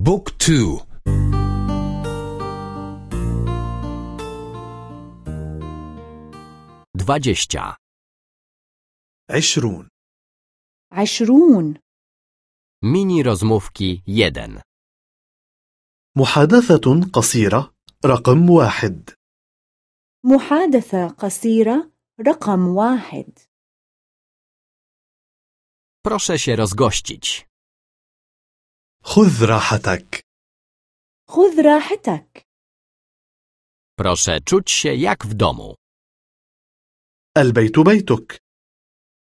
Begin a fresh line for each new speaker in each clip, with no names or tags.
بوك تو
dwadzieścia,
عشرون
عشرون
mini rozmówki jeden,
محادثة قصيرة رقم واحد
محادثة قصيرة رقم واحد
proszę się rozgościć,
خذ راحتك.
خذ راحتك.
Proszę czuć się jak w domu,
البيت بيتك.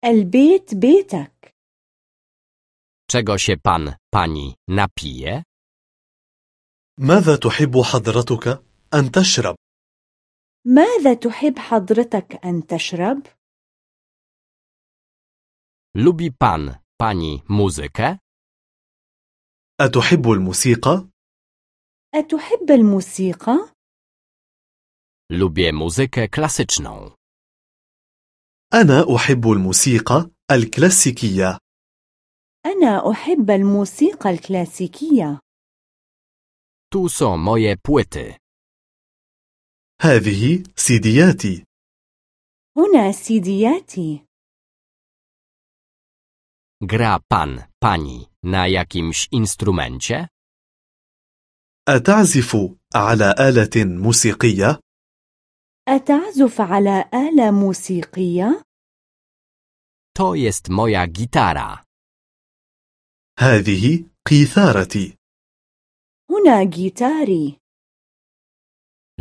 البيت بيتك.
Czego się pan, pani napije,
ماذا تحب حضرتك أن تشرب؟
ماذا تحب حضرتك أن تشرب؟
lubi pan, pani muzykę,
أتحب الموسيقى؟
أتحب الموسيقى؟
lubię muzykę klasyczną,
أنا أحب الموسيقى الكلاسيكية.
أنا أحب الموسيقى الكلاسيكية.
Tu są moje płyty,
هذه سيدياتي.
هنا سيدياتي.
Gra pan, pani na jakimś instrumencie,
أتعزف على آلة موسيقية؟
أتعزف على آلة موسيقية؟
to jest moja gitara,
هذه قيثارتي
هنا جيتاري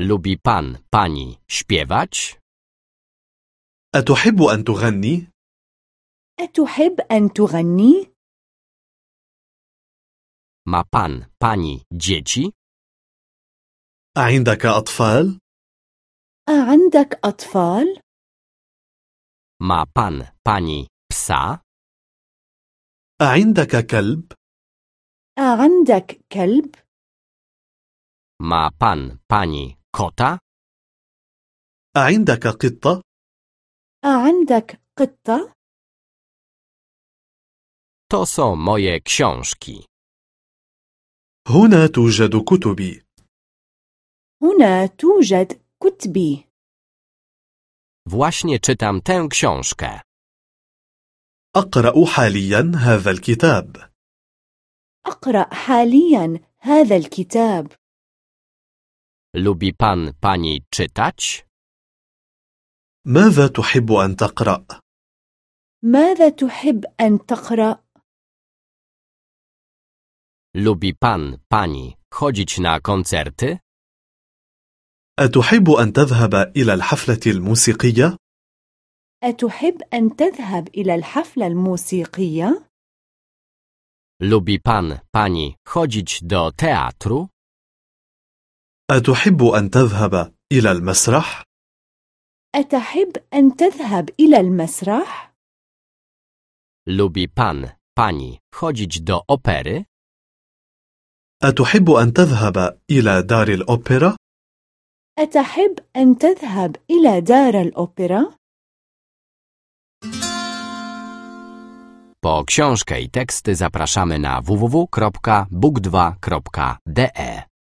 lubi pan, pani śpiewać,
أتحب أن تغني؟
أتحب أن تغني؟
ma pan, pani dzieci,
أعندك أطفال؟
أعندك أطفال؟
ma pan, pani psa,
أعندك كلب؟
أعندك كلب؟
ma pan, pani kota,
أعندك قطة؟
أعندك قطة؟
To są moje książki.
هنا توجد كتبي
هنا توجد كتبي
Właśnie czytam tę książkę.
أقرأ حاليا هذا الكتاب
أقرأ حاليا هذا الكتاب
Lubi pan, pani czytać?
ماذا تحب أن تقرأ؟
ماذا تحب أن تقرأ؟
Lubi pan, pani chodzić na koncerty?
أتحب أن تذهب إلى الحفلة الموسيقية؟
أتحب أن تذهب إلى الحفلة الموسيقية؟
Lubi pan, pani chodzić do teatru?
أتحب أن تذهب إلى المسرح؟
أتحب أن تذهب إلى المسرح؟
Lubi pan, pani chodzić do opery?
أتحب أن تذهب إلى دار الأوبرا؟
أتحب أن تذهب إلى دار الأوبرا؟
Po książkę i teksty zapraszamy na www.book2.de